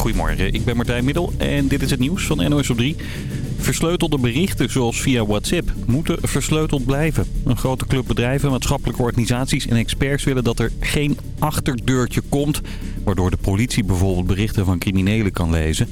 Goedemorgen, ik ben Martijn Middel en dit is het nieuws van NOS op 3. Versleutelde berichten zoals via WhatsApp moeten versleuteld blijven. Een grote club bedrijven, maatschappelijke organisaties en experts willen dat er geen achterdeurtje komt... waardoor de politie bijvoorbeeld berichten van criminelen kan lezen...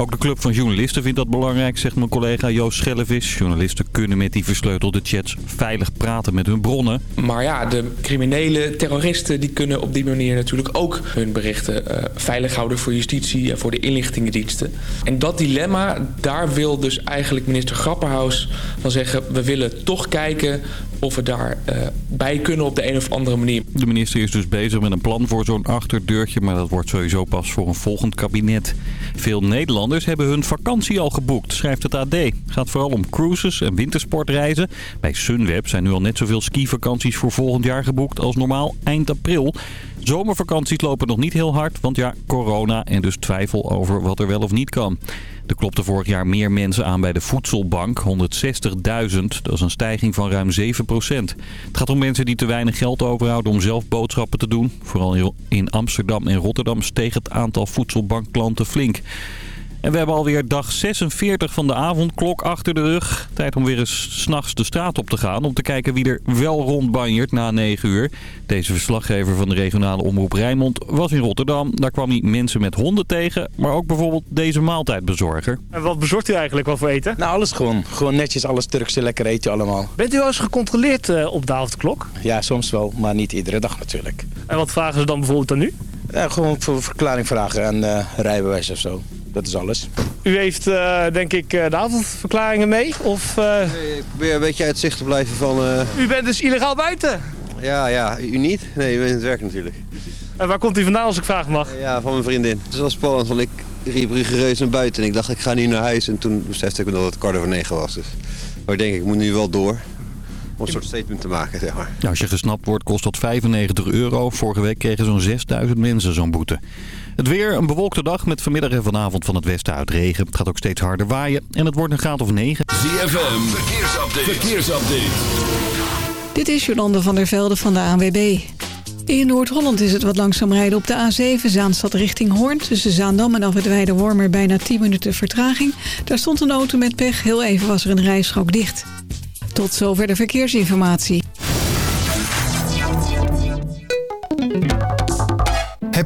Ook de Club van Journalisten vindt dat belangrijk, zegt mijn collega Joost Schellevis. Journalisten kunnen met die versleutelde chats veilig praten met hun bronnen. Maar ja, de criminele terroristen die kunnen op die manier natuurlijk ook hun berichten uh, veilig houden voor justitie en voor de inlichtingendiensten. En dat dilemma, daar wil dus eigenlijk minister Grapperhaus van zeggen... we willen toch kijken of we daar uh, bij kunnen op de een of andere manier. De minister is dus bezig met een plan voor zo'n achterdeurtje, maar dat wordt sowieso pas voor een volgend kabinet. Veel Nederlanders hebben hun vakantie al geboekt, schrijft het AD. Het gaat vooral om cruises en wintersportreizen. Bij Sunweb zijn nu al net zoveel skivakanties voor volgend jaar geboekt als normaal eind april. Zomervakanties lopen nog niet heel hard, want ja, corona en dus twijfel over wat er wel of niet kan. Er klopten vorig jaar meer mensen aan bij de voedselbank, 160.000. Dat is een stijging van ruim 7% Het gaat om mensen die te weinig geld overhouden om zelf boodschappen te doen. Vooral in Amsterdam en Rotterdam steeg het aantal voedselbankklanten flink. En we hebben alweer dag 46 van de avondklok achter de rug. Tijd om weer eens s'nachts de straat op te gaan om te kijken wie er wel rondbanjert na 9 uur. Deze verslaggever van de regionale omroep Rijnmond was in Rotterdam. Daar kwam hij mensen met honden tegen, maar ook bijvoorbeeld deze maaltijdbezorger. En wat bezorgt u eigenlijk wel voor eten? Nou, alles gewoon. Gewoon netjes, alles Turkse lekker eten allemaal. Bent u wel eens gecontroleerd uh, op de avondklok? Ja, soms wel, maar niet iedere dag natuurlijk. En wat vragen ze dan bijvoorbeeld aan u? Ja, gewoon voor verklaring vragen en uh, rijbewijs of zo. Dat is alles. U heeft uh, denk ik de avondverklaringen mee? Of, uh... nee, ik probeer een beetje uit zicht te blijven van... Uh... U bent dus illegaal buiten? Ja, ja. U niet? Nee, u bent in het werk natuurlijk. En waar komt u vandaan als ik vragen mag? Ja, van mijn vriendin. Het is wel spannend, want ik riep rigoureus naar buiten. En ik dacht, ik ga nu naar huis. En toen besefte ik me dat het kwart over negen was. Dus. Maar ik denk, ik moet nu wel door om een soort statement te maken, zeg maar. Ja, als je gesnapt wordt, kost dat 95 euro. Vorige week kregen zo'n 6000 mensen zo'n boete. Het weer, een bewolkte dag met vanmiddag en vanavond van het westen uit regen. Het gaat ook steeds harder waaien en het wordt een graad of 9. ZFM, verkeersupdate. verkeersupdate. Dit is Jolande van der Velde van de ANWB. In Noord-Holland is het wat langzaam rijden op de A7 Zaanstad richting Hoorn. Tussen Zaandam en Afwit Wormer bijna 10 minuten vertraging. Daar stond een auto met pech. Heel even was er een rijstrook dicht. Tot zover de verkeersinformatie.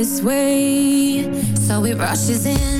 this way. So it rushes in.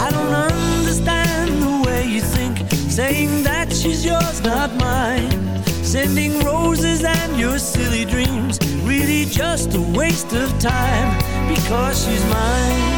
I don't understand the way you think Saying that she's yours, not mine. Sending roses and your silly dreams Really just a waste of time Because she's mine.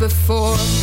before.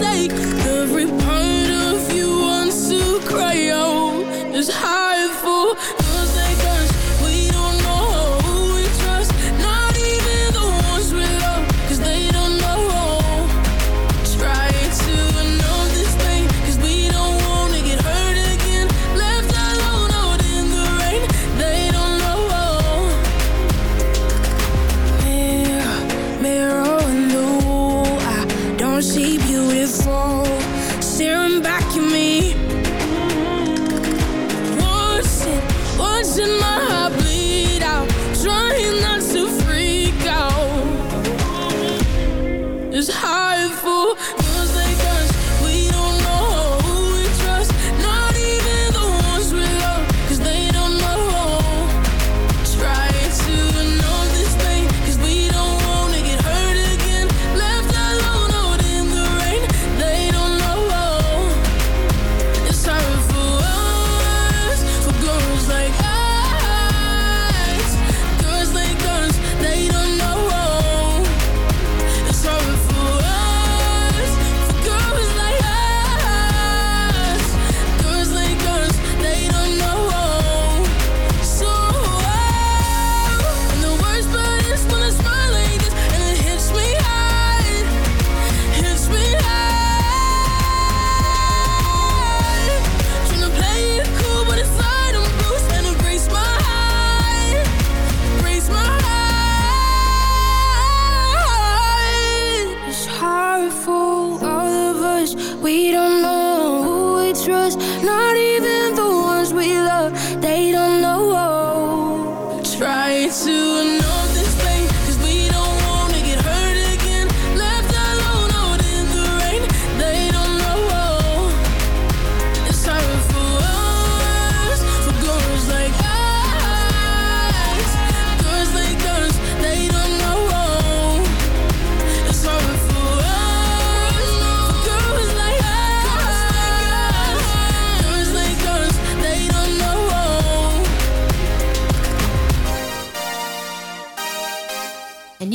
Pressure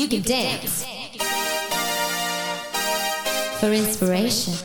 you can dance for inspiration.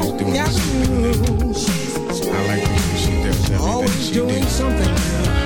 doing something new.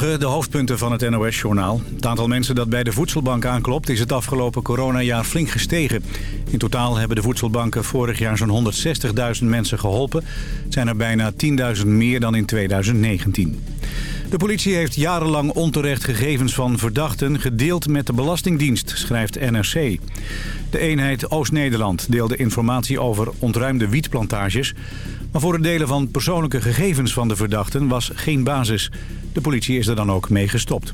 De hoofdpunten van het NOS-journaal. Het aantal mensen dat bij de voedselbank aanklopt... is het afgelopen coronajaar flink gestegen. In totaal hebben de voedselbanken vorig jaar zo'n 160.000 mensen geholpen. Het zijn er bijna 10.000 meer dan in 2019. De politie heeft jarenlang onterecht gegevens van verdachten... gedeeld met de Belastingdienst, schrijft NRC. De eenheid Oost-Nederland deelde informatie over ontruimde wietplantages... maar voor het delen van persoonlijke gegevens van de verdachten was geen basis... De politie is er dan ook mee gestopt.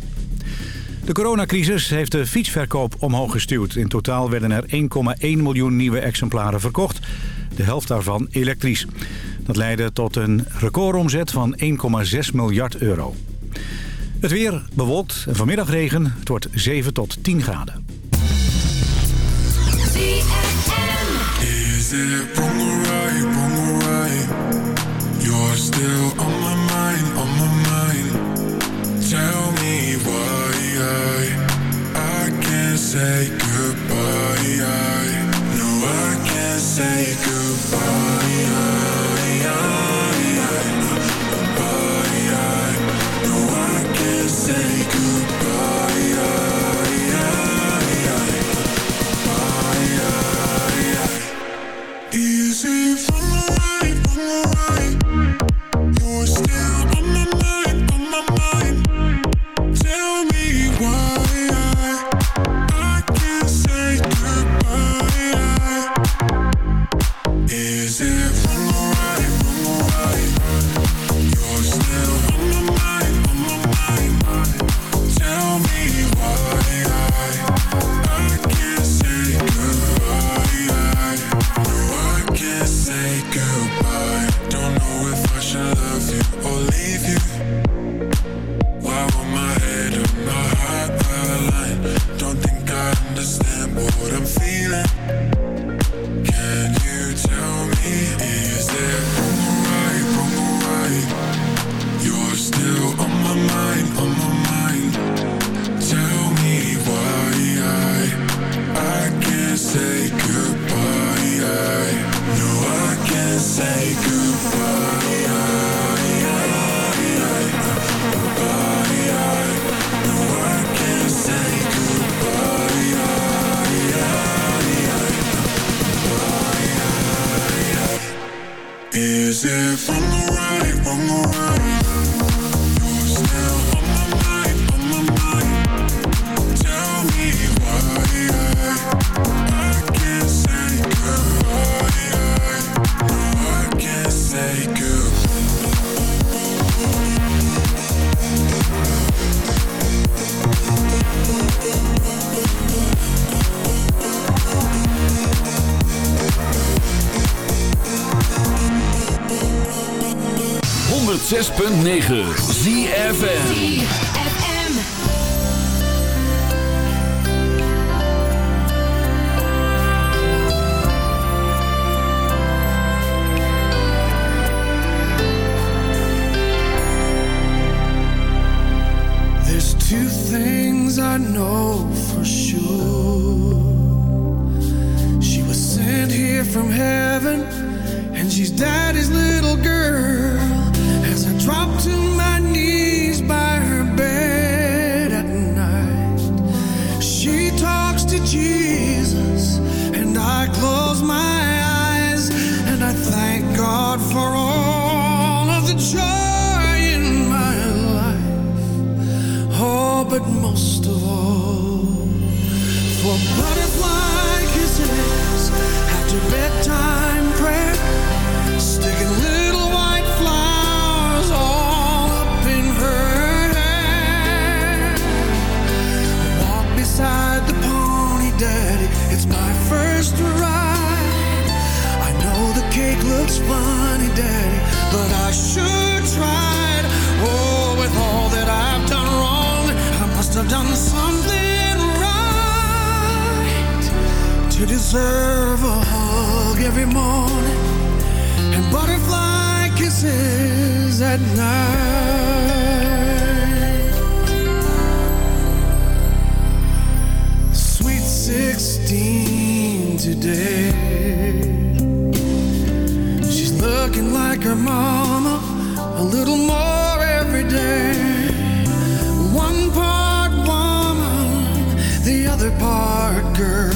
De coronacrisis heeft de fietsverkoop omhoog gestuurd. In totaal werden er 1,1 miljoen nieuwe exemplaren verkocht. De helft daarvan elektrisch. Dat leidde tot een recordomzet van 1,6 miljard euro. Het weer bewolkt en vanmiddag regen. Het wordt 7 tot 10 graden. 106.9 ZFN at night. Sweet 16 today. She's looking like her mama a little more every day. One part woman, the other part girl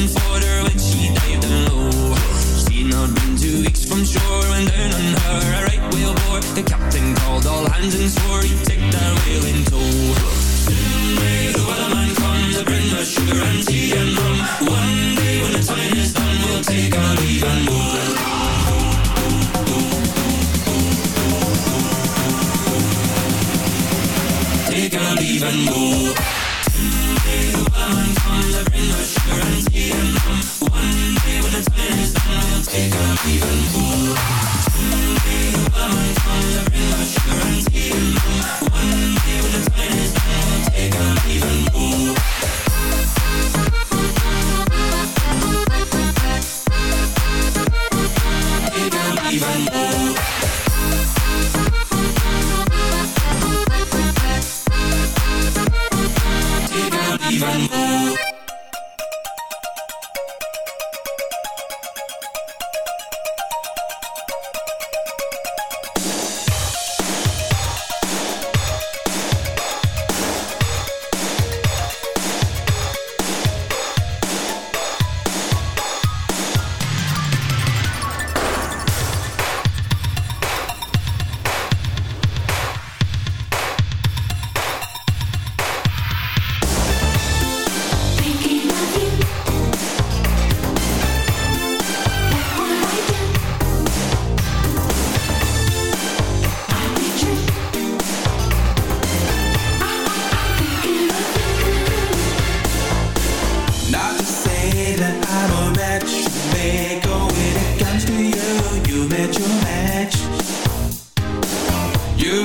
And fought her when she dived down low. She'd not been two weeks from shore when down on her a right whale bore. The captain called all hands and swore he'd take that whale in tow. Soon may the Wellerman come to bring us sugar and tea and rum. One day when the time is done, we'll take our leave and go. Take our leave and go.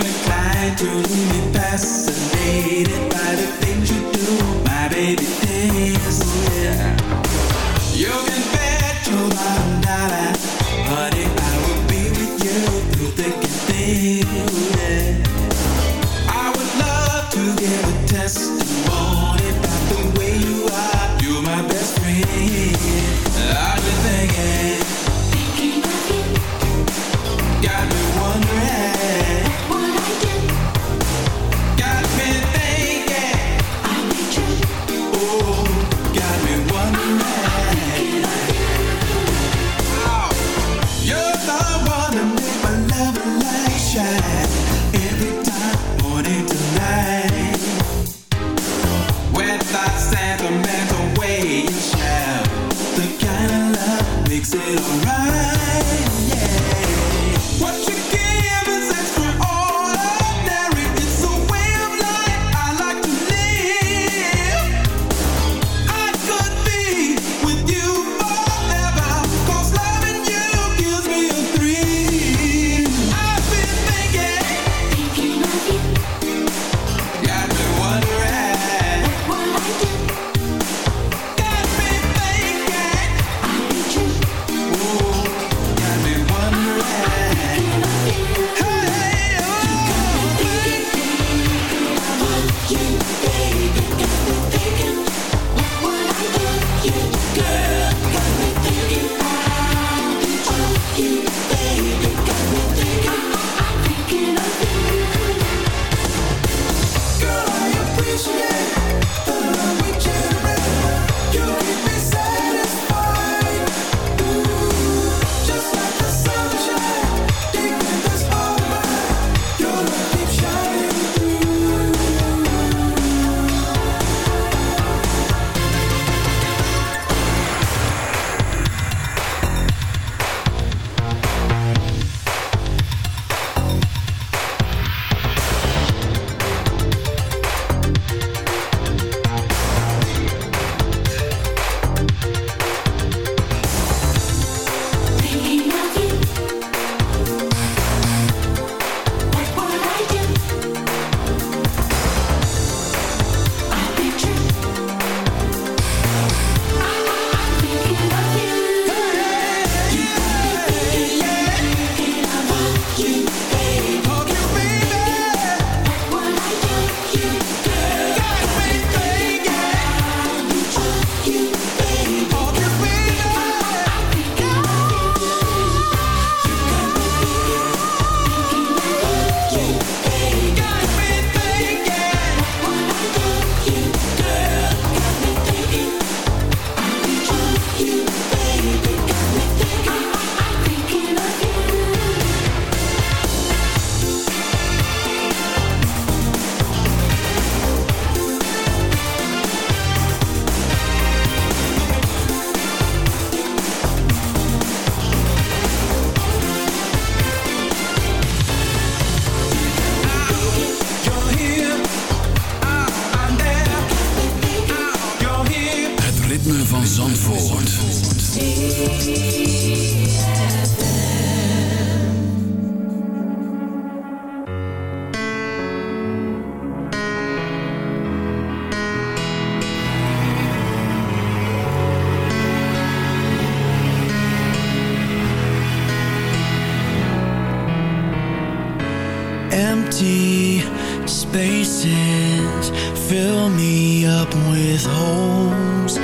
Inclined to me fascinated by the things you do, my baby things. Yeah. You can bet your honey, I will be with you through thick and thin. Yeah. I would love to give a testimony about the way you are. You're my best friend. spaces. Fill me up with holes.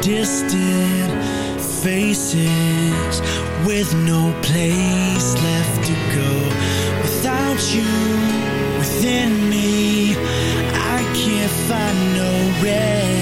Distant faces with no place left to go. Without you within me I can't find no rest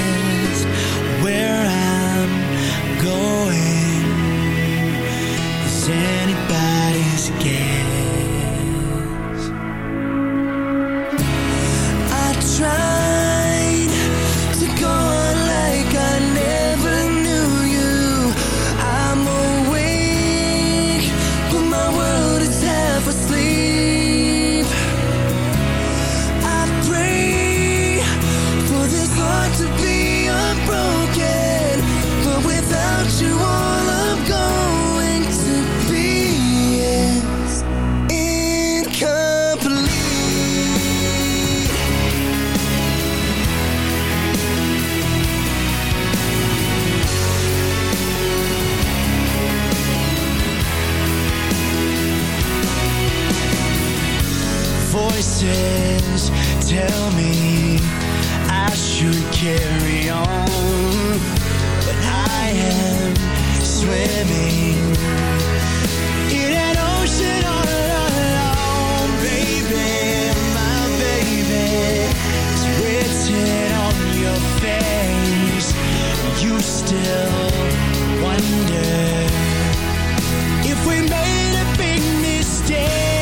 wonder if we made a big mistake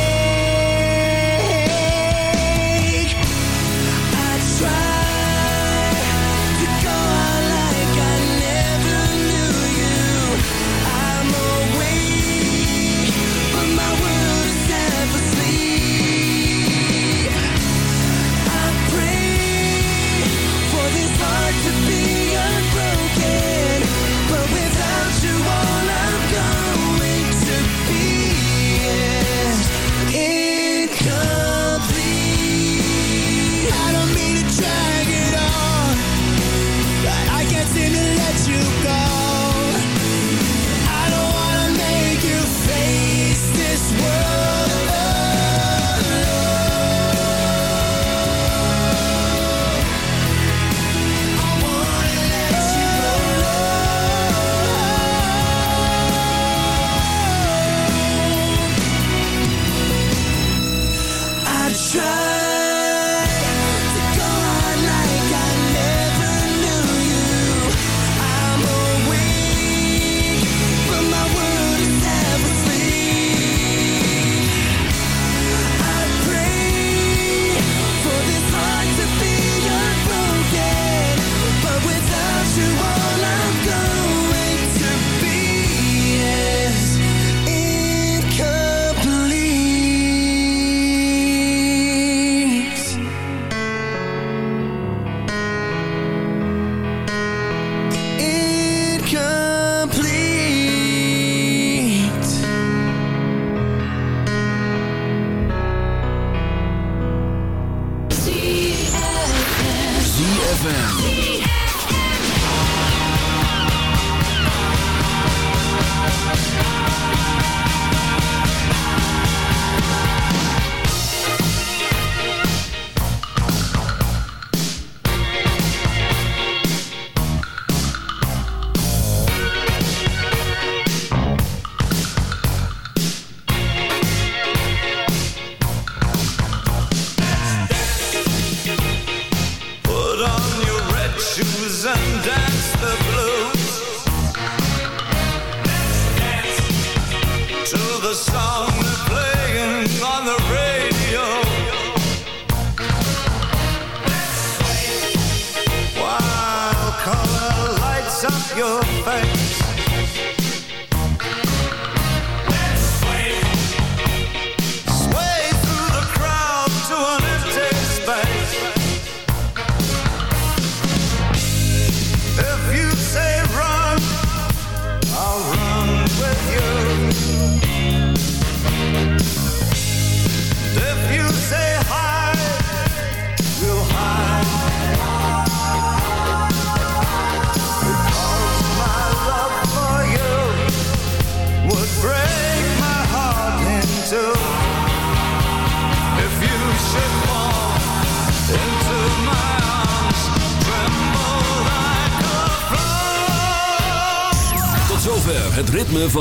ZFM.